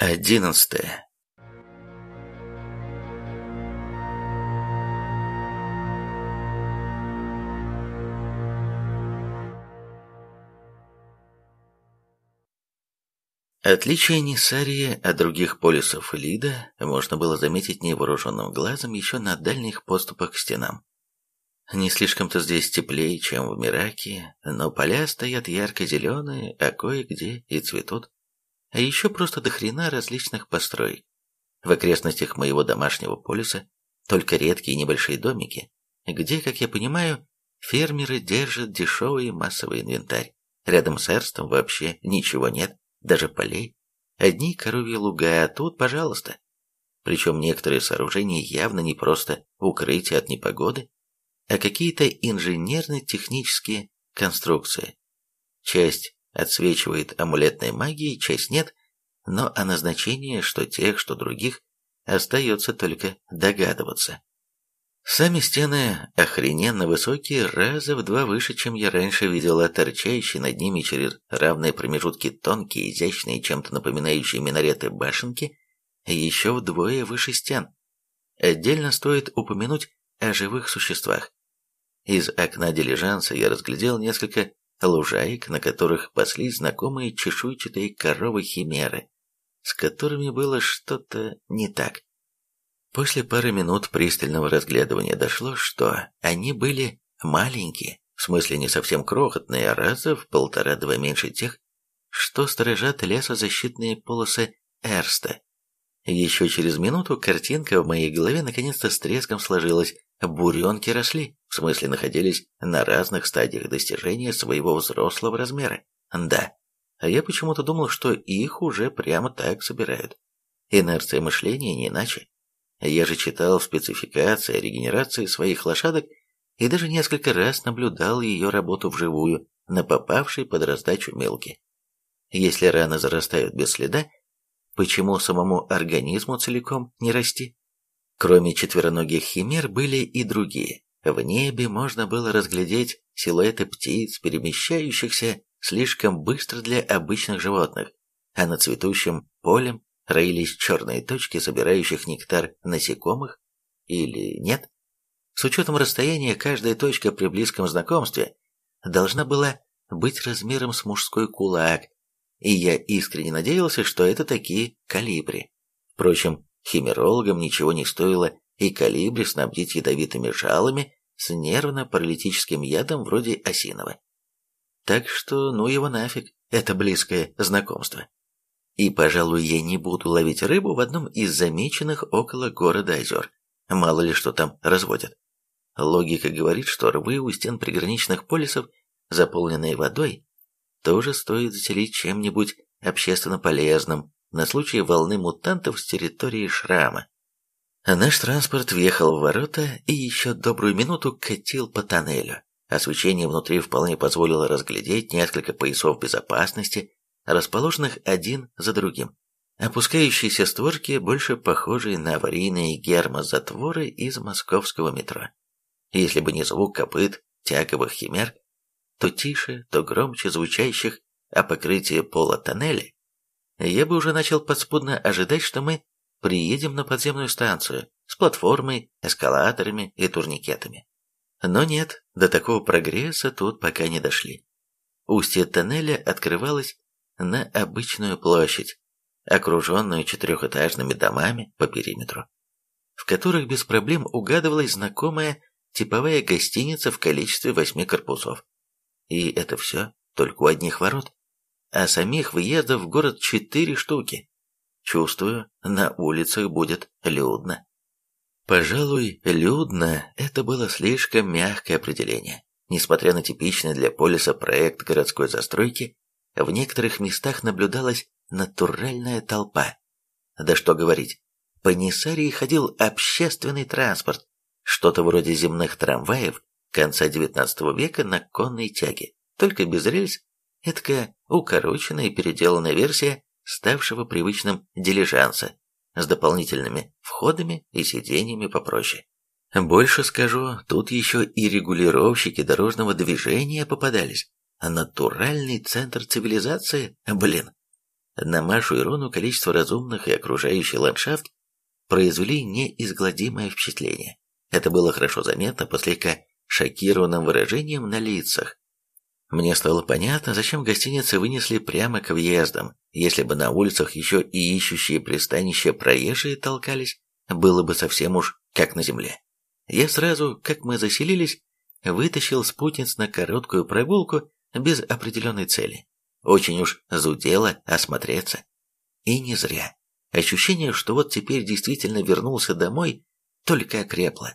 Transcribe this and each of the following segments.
Одиннадцатое. Отличие Нисарии от других полисов Лида можно было заметить невооруженным глазом еще на дальних поступах к стенам. Не слишком-то здесь теплее, чем в Мираке, но поля стоят ярко-зеленые, а кое-где и цветут. А еще просто до хрена различных построек. В окрестностях моего домашнего полиса только редкие небольшие домики, где, как я понимаю, фермеры держат дешевый массовый инвентарь. Рядом с Эрстом вообще ничего нет даже полей. Одни коровьи луга, а тут, пожалуйста. Причем некоторые сооружения явно не просто укрытие от непогоды, а какие-то инженерно-технические конструкции. Часть отсвечивает амулетной магией, часть нет, но о назначении что тех, что других остается только догадываться. Сами стены охрененно высокие, раза в два выше, чем я раньше видел, а торчащие над ними через равные промежутки тонкие, изящные, чем-то напоминающие минареты башенки, еще вдвое выше стен. Отдельно стоит упомянуть о живых существах. Из окна дилижанса я разглядел несколько лужаек, на которых паслись знакомые чешуйчатые коровы-химеры, с которыми было что-то не так. После пары минут пристального разглядывания дошло, что они были маленькие, в смысле не совсем крохотные, а раза в полтора-два меньше тех, что сторожат лесозащитные полосы Эрста. Еще через минуту картинка в моей голове наконец-то с треском сложилась. Буренки росли, в смысле находились на разных стадиях достижения своего взрослого размера. Да, а я почему-то думал, что их уже прямо так собирают. Инерция мышления не иначе. Я же читал спецификации о регенерации своих лошадок и даже несколько раз наблюдал ее работу вживую на попавшей под раздачу мелки. Если раны зарастают без следа, почему самому организму целиком не расти? Кроме четвероногих химер были и другие. В небе можно было разглядеть силуэты птиц, перемещающихся слишком быстро для обычных животных, а на цветущем полем роились черные точки, собирающих нектар насекомых, или нет? С учетом расстояния, каждая точка при близком знакомстве должна была быть размером с мужской кулак, и я искренне надеялся, что это такие калибри. Впрочем, химерологам ничего не стоило и калибри снабдить ядовитыми жалами с нервно-паралитическим ядом вроде осиного. Так что ну его нафиг, это близкое знакомство. И, пожалуй, я не буду ловить рыбу в одном из замеченных около города озер. Мало ли что там разводят. Логика говорит, что рвы у стен приграничных полисов, заполненные водой, тоже стоит заселить чем-нибудь общественно полезным на случай волны мутантов с территории шрама. Наш транспорт въехал в ворота и еще добрую минуту катил по тоннелю. Освещение внутри вполне позволило разглядеть несколько поясов безопасности, расположенных один за другим. Опускающиеся створки, больше похожие на аварийные гермозатворы из московского метро. Если бы не звук копыт тяговых химер, то тише, то громче звучащих о покрытии пола тоннеля, я бы уже начал подспудно ожидать, что мы приедем на подземную станцию с платформой, эскалаторами и турникетами. Но нет, до такого прогресса тут пока не дошли. Устье тоннеля открывалось на обычную площадь, окруженную четырехэтажными домами по периметру, в которых без проблем угадывалась знакомая типовая гостиница в количестве восьми корпусов. И это все только у одних ворот, а самих въездов в город четыре штуки. Чувствую, на улицах будет людно. Пожалуй, людно – это было слишком мягкое определение. Несмотря на типичный для полиса проект городской застройки, в некоторых местах наблюдалась натуральная толпа. Да что говорить, по Нисарии ходил общественный транспорт, что-то вроде земных трамваев конца XIX века на конной тяге, только без рельс, эдакая укороченная и переделанная версия ставшего привычным дилижанса с дополнительными входами и сиденьями попроще. Больше скажу, тут еще и регулировщики дорожного движения попадались. Натуральный центр цивилизации? Блин. на Машу и Рону количество разумных и окружающий ландшафт произвели неизгладимое впечатление. Это было хорошо заметно по слегка шокированным выражениям на лицах. Мне стало понятно, зачем гостиницы вынесли прямо к въездам. Если бы на улицах еще и ищущие пристанища проезжие толкались, было бы совсем уж как на земле. Я сразу, как мы заселились, вытащил спутниц на короткую прогулку без определенной цели. Очень уж зудело осмотреться. И не зря. Ощущение, что вот теперь действительно вернулся домой, только окрепло.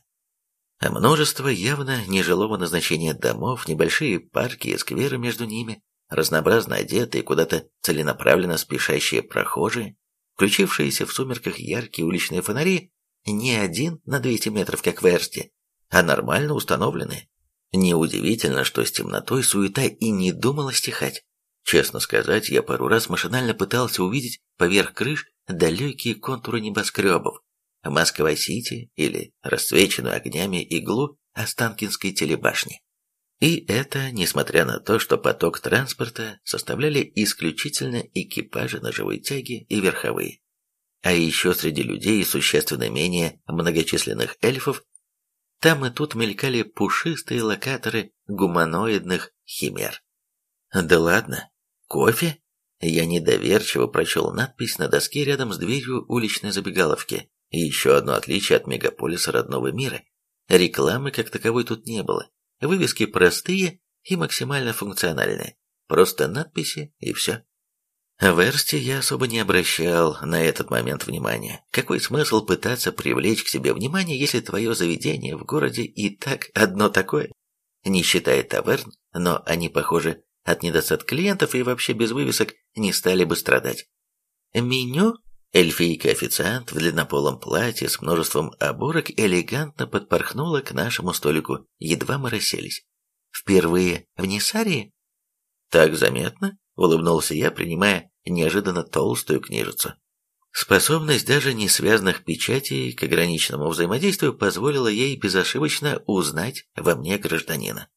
Множество явно нежилого назначения домов, небольшие парки и скверы между ними, разнообразно одетые, куда-то целенаправленно спешащие прохожие, включившиеся в сумерках яркие уличные фонари, не один на 200 метров, как в Эрсте, а нормально установленные. Неудивительно, что с темнотой суета и не думала стихать. Честно сказать, я пару раз машинально пытался увидеть поверх крыш далекие контуры небоскребов, Москва-Сити или расцвеченную огнями иглу Останкинской телебашни. И это несмотря на то, что поток транспорта составляли исключительно экипажи ножевой тяги и верховые. А еще среди людей существенно менее многочисленных эльфов, там и тут мелькали пушистые локаторы гуманоидных химер. Да ладно, кофе? Я недоверчиво прочел надпись на доске рядом с дверью уличной забегаловки. И еще одно отличие от мегаполиса родного мира. Рекламы как таковой тут не было. Вывески простые и максимально функциональные. Просто надписи и все. В Эрсте я особо не обращал на этот момент внимания. Какой смысл пытаться привлечь к себе внимание, если твое заведение в городе и так одно такое? Не считая таверн, но они, похоже, от недостатка клиентов и вообще без вывесок не стали бы страдать. Меню Эльфийка-официант в длиннополом платье с множеством оборок элегантно подпорхнула к нашему столику, едва мы расселись. «Впервые в Несарии?» «Так заметно?» — улыбнулся я, принимая неожиданно толстую книжицу. Способность даже не связанных печатей к ограниченному взаимодействию позволила ей безошибочно узнать во мне гражданина.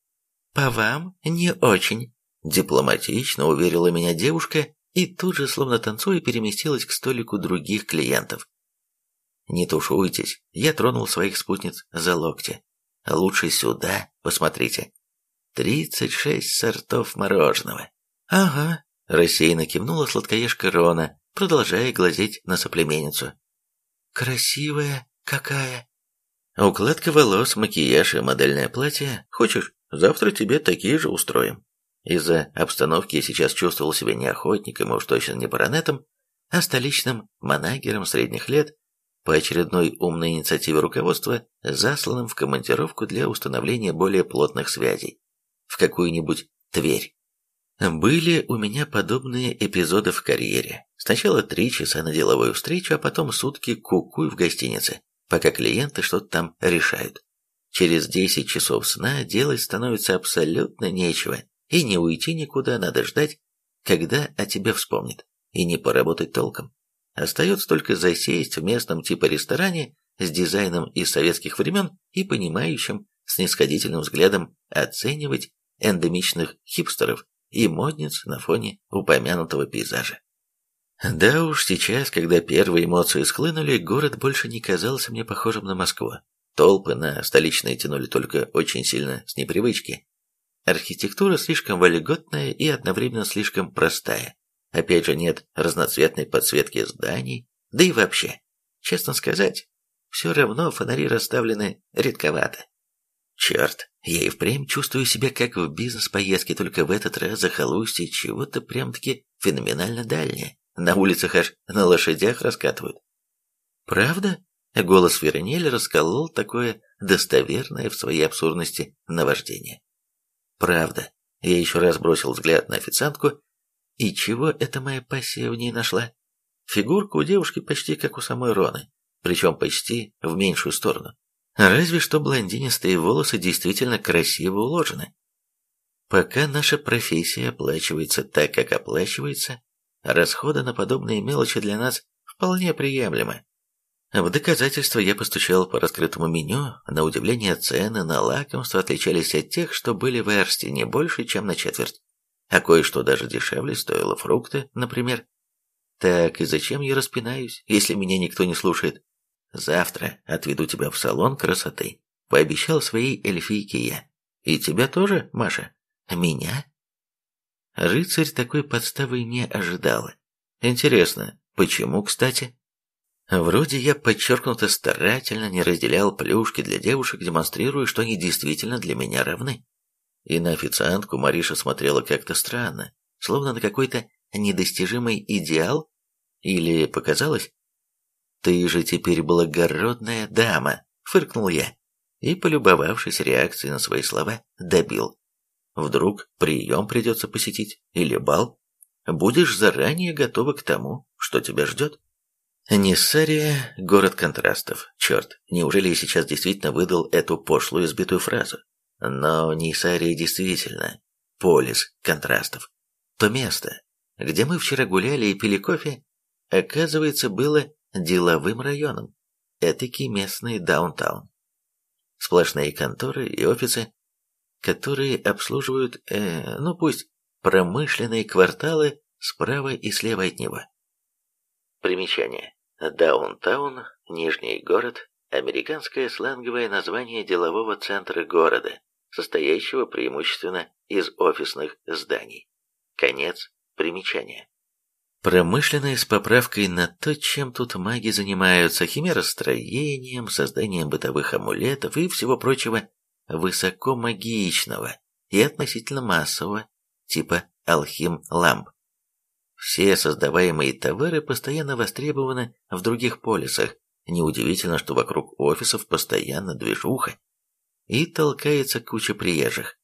«По вам не очень», — дипломатично уверила меня девушка, и тут же, словно танцуя, переместилась к столику других клиентов. «Не тушуйтесь», я тронул своих спутниц за локти. «Лучше сюда, посмотрите. Тридцать шесть сортов мороженого». «Ага», — рассеянно кивнула сладкоежка Рона, продолжая глазеть на соплеменницу. «Красивая какая!» «Укладка волос, макияж и модельное платье. Хочешь, завтра тебе такие же устроим». Из-за обстановки я сейчас чувствовал себя не охотником, и уж точно не баронетом, а столичным манагером средних лет, по очередной умной инициативе руководства, засланным в командировку для установления более плотных связей в какую-нибудь Тверь. Были у меня подобные эпизоды в карьере. Сначала три часа на деловую встречу, а потом сутки кукуй в гостинице, пока клиенты что-то там решают. Через десять часов сна делать становится абсолютно нечего, и не уйти никуда, надо ждать, когда о тебе вспомнит, и не поработать толком. Остается только засесть в местном типа ресторане с дизайном из советских времен и понимающим, снисходительным взглядом оценивать эндемичных хипстеров и модниц на фоне упомянутого пейзажа. Да уж сейчас, когда первые эмоции схлынули, город больше не казался мне похожим на Москву. Толпы на столичные тянули только очень сильно с непривычки. Архитектура слишком вольготная и одновременно слишком простая. Опять же, нет разноцветной подсветки зданий, да и вообще, честно сказать, все равно фонари расставлены редковато. Черт, я и впрямь чувствую себя как в бизнес-поездке, только в этот раз захолустье чего-то прям-таки феноменально дальнее. На улицах аж на лошадях раскатывают. Правда? Голос Веронель расколол такое достоверное в своей абсурдности наваждение. Правда. Я еще раз бросил взгляд на официантку. И чего эта моя пассия в ней нашла? Фигурка у девушки почти как у самой Роны, причем почти в меньшую сторону. Разве что блондинистые волосы действительно красиво уложены. Пока наша профессия оплачивается так, как оплачивается, расходы на подобные мелочи для нас вполне приемлемы. В доказательство я постучал по раскрытому меню. На удивление, цены на лакомства отличались от тех, что были в Эрсте, не больше, чем на четверть. А кое-что даже дешевле стоило фрукты, например. Так, и зачем я распинаюсь, если меня никто не слушает? Завтра отведу тебя в салон красоты. Пообещал своей эльфийке я. И тебя тоже, Маша? Меня? Рыцарь такой подставы не ожидала. Интересно, почему, кстати? Вроде я подчеркнуто старательно не разделял плюшки для девушек, демонстрируя, что они действительно для меня равны. И на официантку Мариша смотрела как-то странно, словно на какой-то недостижимый идеал? Или показалось? «Ты же теперь благородная дама!» — фыркнул я. И, полюбовавшись реакцией на свои слова, добил. Вдруг прием придется посетить или бал? Будешь заранее готова к тому, что тебя ждет. Ниссария – город контрастов. Черт, неужели я сейчас действительно выдал эту пошлую избитую фразу? Но Ниссария действительно полис контрастов. То место, где мы вчера гуляли и пили кофе, оказывается, было деловым районом. Этакий местный даунтаун. Сплошные конторы и офисы, которые обслуживают, э, ну пусть, промышленные кварталы справа и слева от него. Примечание. Даунтаун, Нижний город, американское сленговое название делового центра города, состоящего преимущественно из офисных зданий. Конец примечания. Промышленное с поправкой на то, чем тут маги занимаются, химеростроением, созданием бытовых амулетов и всего прочего высокомагичного и относительно массового, типа алхим-ламп. Все создаваемые товары постоянно востребованы в других полисах. Неудивительно, что вокруг офисов постоянно движуха и толкается куча приезжих.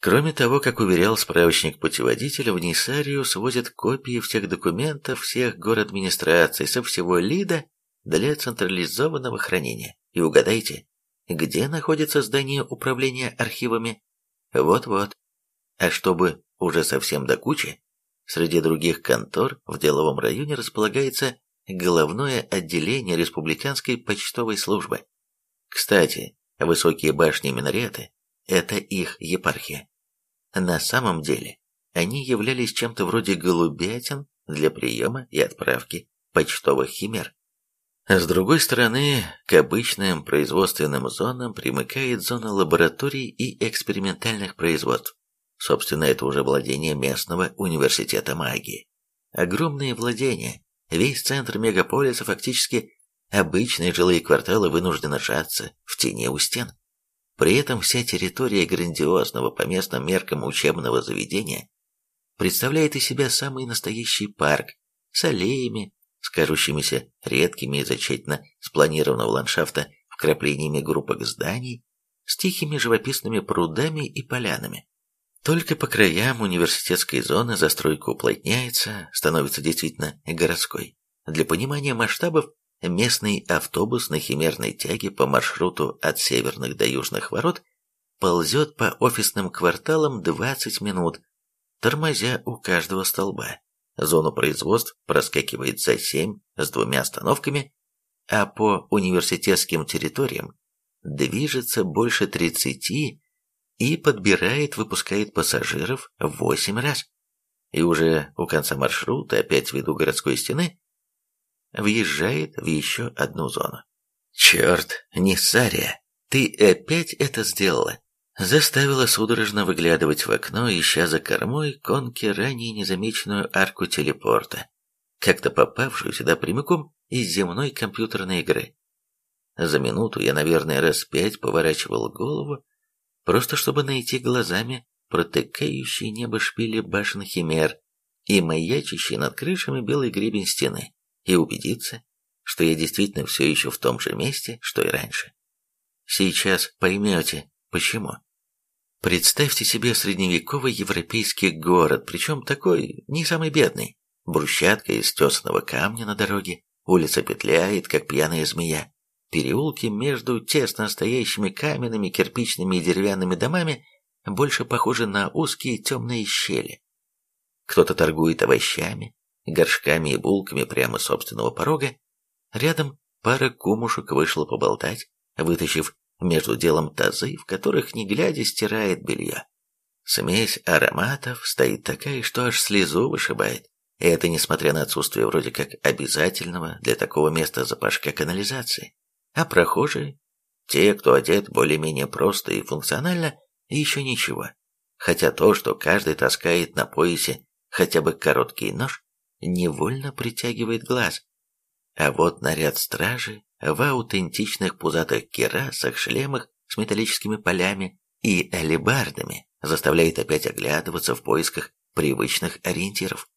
Кроме того, как уверял справочник путеводителя, в Нисарию свозят копии всех документов всех город-администраций со всего ЛИДа для централизованного хранения. И угадайте, где находится здание управления архивами? Вот-вот. А чтобы уже совсем до кучи, среди других контор в деловом районе располагается головное отделение Республиканской почтовой службы. Кстати, высокие башни и минареты – это их епархия. На самом деле, они являлись чем-то вроде голубятин для приема и отправки почтовых химер. С другой стороны, к обычным производственным зонам примыкает зона лабораторий и экспериментальных производств. Собственно, это уже владение местного университета магии. Огромные владения, весь центр мегаполиса фактически обычные жилые кварталы вынуждены сжаться в тени у стен. При этом вся территория грандиозного по местным меркам учебного заведения представляет из себя самый настоящий парк с аллеями, с редкими из-за тщательно спланированного ландшафта вкраплениями группок зданий, с тихими живописными прудами и полянами. Только по краям университетской зоны застройка уплотняется, становится действительно городской. Для понимания масштабов местный автобус на химерной тяге по маршруту от северных до южных ворот ползет по офисным кварталам 20 минут, тормозя у каждого столба. Зону производств проскакивает за 7 с двумя остановками, а по университетским территориям движется больше 30 и подбирает, выпускает пассажиров в 8 раз. И уже у конца маршрута, опять в виду городской стены, въезжает в еще одну зону. «Черт, Ниссария, ты опять это сделала!» Заставила судорожно выглядывать в окно, ища за кормой конки ранее незамеченную арку телепорта, как-то попавшую сюда прямиком из земной компьютерной игры. За минуту я, наверное, раз пять поворачивал голову, просто чтобы найти глазами протыкающие небо шпили башен Химер и маячащий над крышами белый гребень стены и убедиться, что я действительно все еще в том же месте, что и раньше. Сейчас поймете, почему. Представьте себе средневековый европейский город, причем такой не самый бедный. Брусчатка из тесаного камня на дороге, улица петляет, как пьяная змея. Переулки между тесно стоящими каменными, кирпичными и деревянными домами больше похожи на узкие темные щели. Кто-то торгует овощами, горшками и булками прямо с собственного порога, рядом пара кумушек вышла поболтать, вытащив между делом тазы, в которых, не глядя, стирает белье. Смесь ароматов стоит такая, что аж слезу вышибает. И это несмотря на отсутствие вроде как обязательного для такого места запашка канализации. А прохожие, те, кто одет более-менее просто и функционально, еще ничего. Хотя то, что каждый таскает на поясе хотя бы короткий нож, невольно притягивает глаз. А вот наряд стражи в аутентичных пузатых керасах, шлемах с металлическими полями и алебардами заставляет опять оглядываться в поисках привычных ориентиров.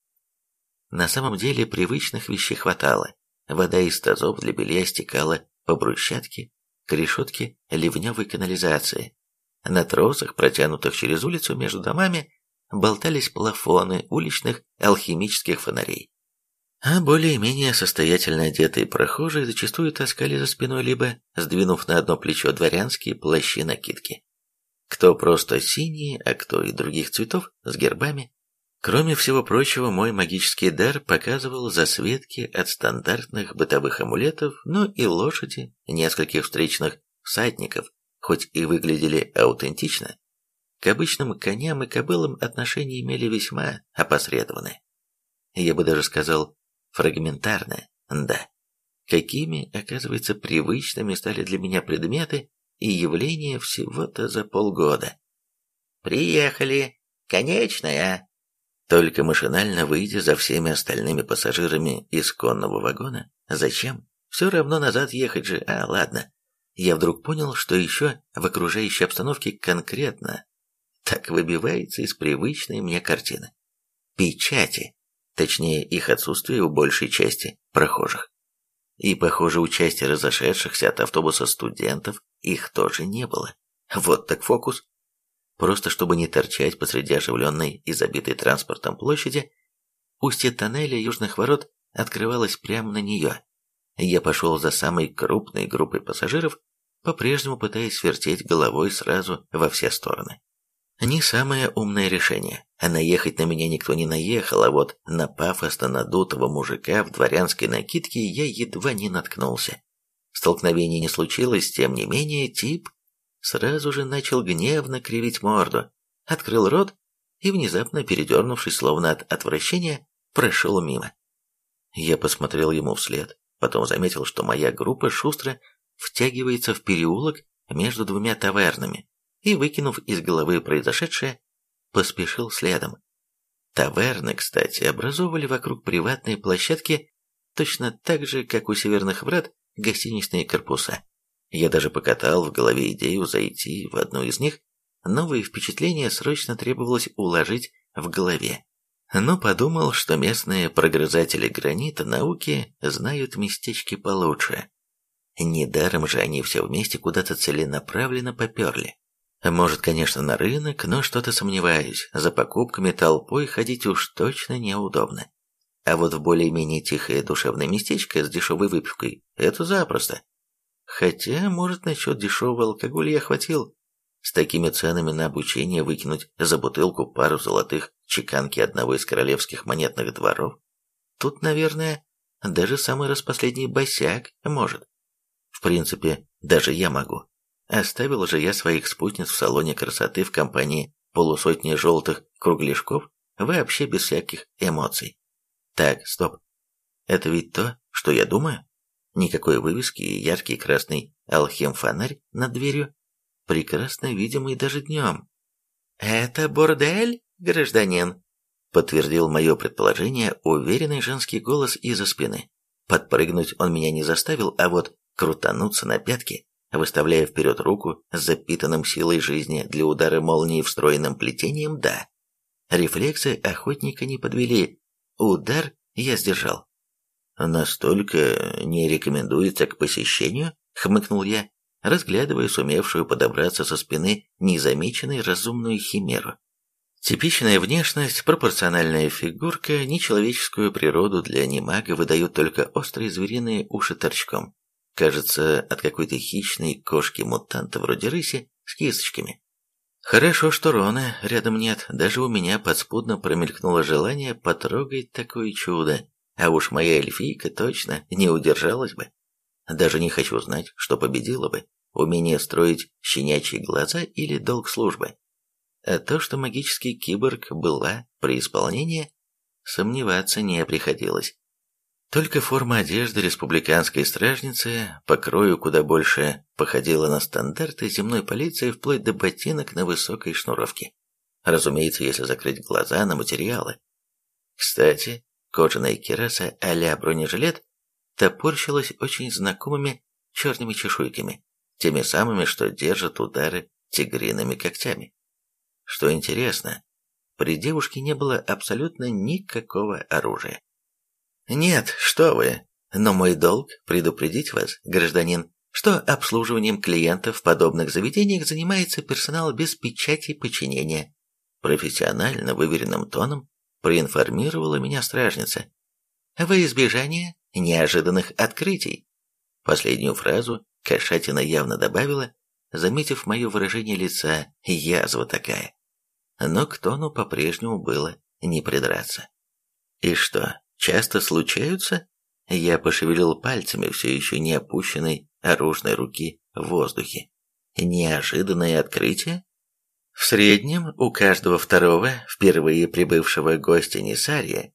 На самом деле привычных вещей хватало. Вода из тазов для белья стекала по брусчатке к решетке ливневой канализации. На тросах, протянутых через улицу между домами, болтались плафоны уличных алхимических фонарей. А более-менее состоятельно одетые прохожие зачастую таскали за спиной либо, сдвинув на одно плечо дворянские плащи-накидки. Кто просто синие, а кто и других цветов, с гербами. Кроме всего прочего, мой магический дар показывал засветки от стандартных бытовых амулетов, ну и лошади, нескольких встречных всадников, хоть и выглядели аутентично, к обычным коням и кобылам отношения имели весьма опосредованные. Я бы даже сказал, фрагментарное, да. Какими, оказывается, привычными стали для меня предметы и явления всего-то за полгода. «Приехали! Конечная!» Только машинально выйдя за всеми остальными пассажирами из конного вагона, зачем? Все равно назад ехать же, а ладно. Я вдруг понял, что еще в окружающей обстановке конкретно так выбивается из привычной мне картины. Печати, точнее их отсутствие у большей части прохожих. И, похоже, у части разошедшихся от автобуса студентов их тоже не было. Вот так фокус. Просто чтобы не торчать посреди оживленной и забитой транспортом площади, устье тоннеля южных ворот открывалось прямо на нее. Я пошел за самой крупной группой пассажиров, по-прежнему пытаясь вертеть головой сразу во все стороны. Не самое умное решение. А наехать на меня никто не наехал, а вот на пафосно надутого мужика в дворянской накидке я едва не наткнулся. Столкновения не случилось, тем не менее, тип сразу же начал гневно кривить морду, открыл рот и, внезапно передернувшись, словно от отвращения, прошел мимо. Я посмотрел ему вслед, потом заметил, что моя группа шустро втягивается в переулок между двумя тавернами, и, выкинув из головы произошедшее, поспешил следом. Таверны, кстати, образовывали вокруг приватной площадки точно так же, как у Северных Врат гостиничные корпуса. Я даже покатал в голове идею зайти в одну из них, новые впечатления срочно требовалось уложить в голове. Но подумал, что местные прогрызатели гранита науки знают местечки получше. Недаром же они все вместе куда-то целенаправленно поперли. Может, конечно, на рынок, но что-то сомневаюсь. За покупками толпой ходить уж точно неудобно. А вот в более-менее тихое душевное местечко с дешевой выпивкой – это запросто. Хотя, может, насчет дешевого алкоголя я хватил. С такими ценами на обучение выкинуть за бутылку пару золотых чеканки одного из королевских монетных дворов. Тут, наверное, даже самый распоследний босяк может. В принципе, даже я могу. Оставил же я своих спутниц в салоне красоты в компании полусотни желтых кругляшков, вообще без всяких эмоций. Так, стоп. Это ведь то, что я думаю? Никакой вывески и яркий красный алхим-фонарь над дверью, прекрасно видимый даже днем. «Это бордель, гражданин?» подтвердил мое предположение уверенный женский голос из-за спины. Подпрыгнуть он меня не заставил, а вот крутануться на пятки Выставляя вперед руку с запитанным силой жизни для удара молнии встроенным плетением, да. Рефлексы охотника не подвели. Удар я сдержал. «Настолько не рекомендуется к посещению?» — хмыкнул я, разглядывая сумевшую подобраться со спины незамеченной разумную химеру. Типичная внешность, пропорциональная фигурка, нечеловеческую природу для анимага выдают только острые звериные уши торчком. Кажется, от какой-то хищной кошки-мутанта вроде рыси с кисточками. Хорошо, что Рона рядом нет, даже у меня подспудно промелькнуло желание потрогать такое чудо, а уж моя эльфийка точно не удержалась бы. Даже не хочу знать, что победило бы, умение строить щенячьи глаза или долг службы. А то, что магический киборг была при исполнении, сомневаться не приходилось. Только форма одежды республиканской стражницы по крою куда больше походила на стандарты земной полиции вплоть до ботинок на высокой шнуровке. Разумеется, если закрыть глаза на материалы. Кстати, кожаная кераса а-ля бронежилет топорщилась очень знакомыми черными чешуйками, теми самыми, что держат удары тигриными когтями. Что интересно, при девушке не было абсолютно никакого оружия. «Нет, что вы, но мой долг предупредить вас, гражданин, что обслуживанием клиентов в подобных заведениях занимается персонал без печати подчинения. Профессионально выверенным тоном проинформировала меня стражница. Во избежание неожиданных открытий. Последнюю фразу Кошатина явно добавила, заметив мое выражение лица, язва такая. Но к тону по-прежнему было не придраться. И что, часто случаются? Я пошевелил пальцами все еще не опущенной оружной руки в воздухе. Неожиданное открытие? В среднем у каждого второго, впервые прибывшего гостя Несария,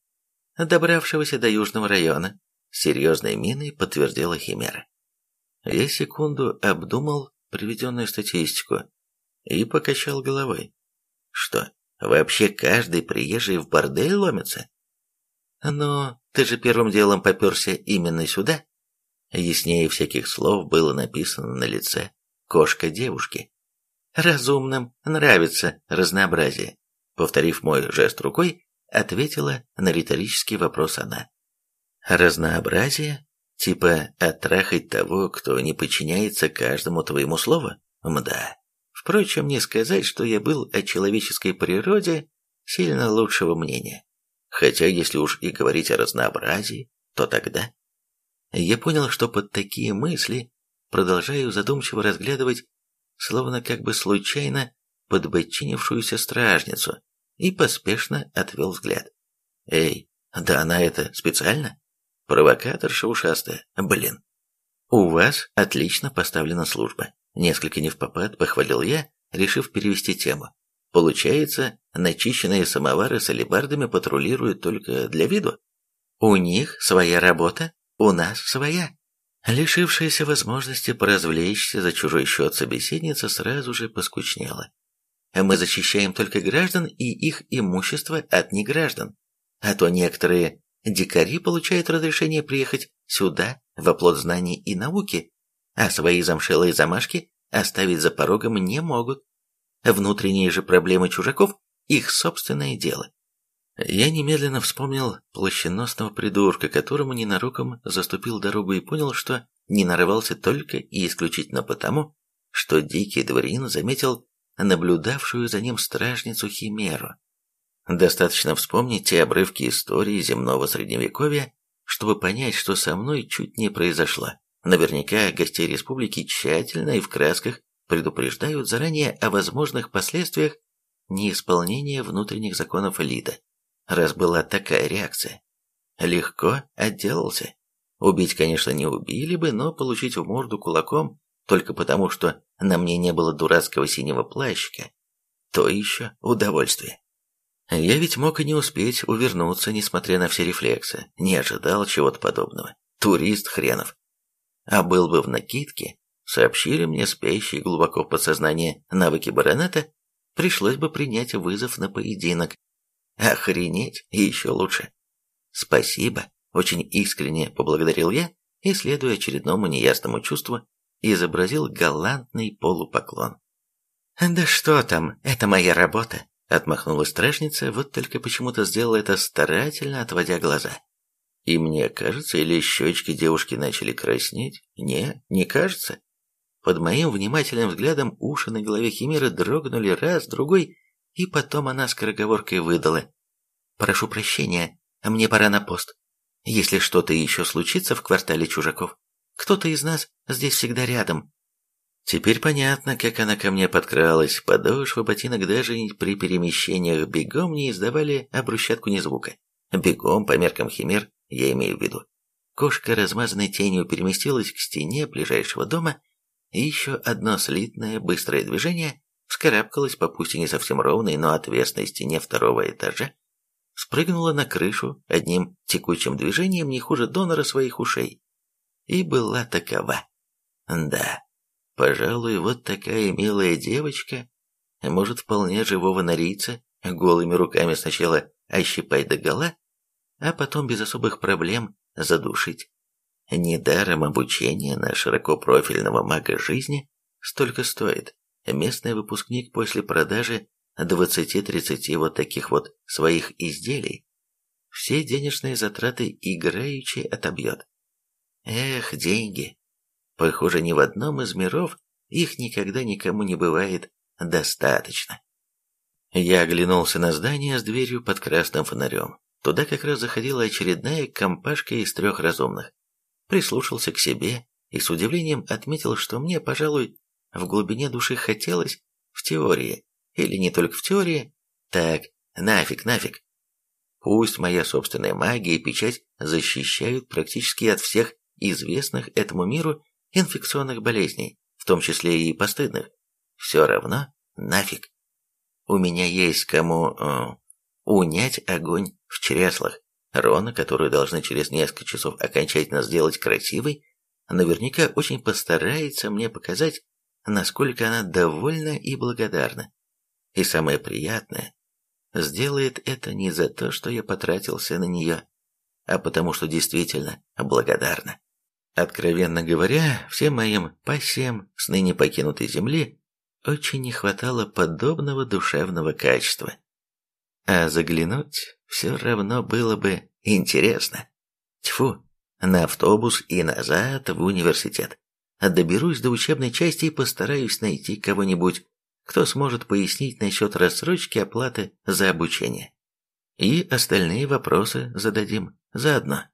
добравшегося до южного района, серьезной миной подтвердила Химера. Я секунду обдумал приведенную статистику и покачал головой. Что, вообще каждый приезжий в бордель ломится? Но ты же первым делом поперся именно сюда. Яснее всяких слов было написано на лице кошка девушки. Разумным нравится разнообразие. Повторив мой жест рукой, ответила на риторический вопрос она. Разнообразие? Типа оттрахать того, кто не подчиняется каждому твоему слову? Мда. Впрочем, не сказать, что я был о человеческой природе сильно лучшего мнения. Хотя, если уж и говорить о разнообразии, то тогда... Я понял, что под такие мысли продолжаю задумчиво разглядывать словно как бы случайно подбочинившуюся стражницу, и поспешно отвел взгляд. «Эй, да она это специально? Провокаторша ушастая, блин!» «У вас отлично поставлена служба», — несколько не в попад похвалил я, решив перевести тему. «Получается, начищенные самовары с алебардами патрулируют только для виду? У них своя работа, у нас своя. Лишившаяся возможности поразвлечься за чужой счет собеседница сразу же поскучнела. Мы защищаем только граждан и их имущество от неграждан. А то некоторые дикари получают разрешение приехать сюда, в оплот знаний и науки, а свои замшелые замашки оставить за порогом не могут. Внутренние же проблемы чужаков – их собственное дело. Я немедленно вспомнил плащеносного придурка, которому ненароком заступил дорогу и понял, что не нарывался только и исключительно потому, что дикий дворянин заметил наблюдавшую за ним стражницу Химеру. Достаточно вспомнить те обрывки истории земного средневековья, чтобы понять, что со мной чуть не произошло. Наверняка гостей республики тщательно и в красках предупреждают заранее о возможных последствиях неисполнения внутренних законов элита раз была такая реакция. Легко отделался. Убить, конечно, не убили бы, но получить в морду кулаком только потому, что на мне не было дурацкого синего плащика, то еще удовольствие. Я ведь мог и не успеть увернуться, несмотря на все рефлексы, не ожидал чего-то подобного. Турист хренов. А был бы в накидке, сообщили мне спящие глубоко в подсознании навыки баронета, пришлось бы принять вызов на поединок, Охренеть, и еще лучше. Спасибо, очень искренне поблагодарил я и, следуя очередному неясному чувству, изобразил галантный полупоклон. «Да что там, это моя работа», — отмахнулась стражница, вот только почему-то сделала это старательно, отводя глаза. И мне кажется, или щечки девушки начали краснеть? Не, не кажется. Под моим внимательным взглядом уши на голове Химеры дрогнули раз, другой, и потом она скороговоркой выдала. «Прошу прощения, мне пора на пост. Если что-то еще случится в квартале чужаков, кто-то из нас здесь всегда рядом». Теперь понятно, как она ко мне подкралась. Подошвы ботинок даже при перемещениях бегом не издавали об брусчатку ни звука. Бегом, по меркам химер, я имею в виду. Кошка, размазанной тенью, переместилась к стене ближайшего дома, и еще одно слитное быстрое движение, вскарабкалась по пусть и не совсем ровной, но отвесной стене второго этажа, спрыгнула на крышу одним текучим движением не хуже донора своих ушей. И была такова. Да, пожалуй, вот такая милая девочка может вполне живого норийца голыми руками сначала ощипать догола, а потом без особых проблем задушить. Недаром обучение на широкопрофильного мага жизни столько стоит. Местный выпускник после продажи 20-30 вот таких вот своих изделий все денежные затраты играючи отобьет. Эх, деньги. Похоже, ни в одном из миров их никогда никому не бывает достаточно. Я оглянулся на здание с дверью под красным фонарем. Туда как раз заходила очередная компашка из трех разумных. Прислушался к себе и с удивлением отметил, что мне, пожалуй, в глубине души хотелось, в теории, или не только в теории, так, нафиг, нафиг. Пусть моя собственная магия и печать защищают практически от всех известных этому миру инфекционных болезней, в том числе и постыдных. Все равно нафиг. У меня есть кому э, унять огонь в чреслах. Рона, которую должны через несколько часов окончательно сделать красивой, наверняка очень постарается мне показать, насколько она довольна и благодарна. И самое приятное, сделает это не за то, что я потратился на нее, а потому что действительно благодарна. Откровенно говоря, всем моим пассиям с ныне покинутой земли очень не хватало подобного душевного качества. А заглянуть все равно было бы интересно. Тьфу, на автобус и назад в университет. Доберусь до учебной части и постараюсь найти кого-нибудь, кто сможет пояснить насчет рассрочки оплаты за обучение. И остальные вопросы зададим заодно.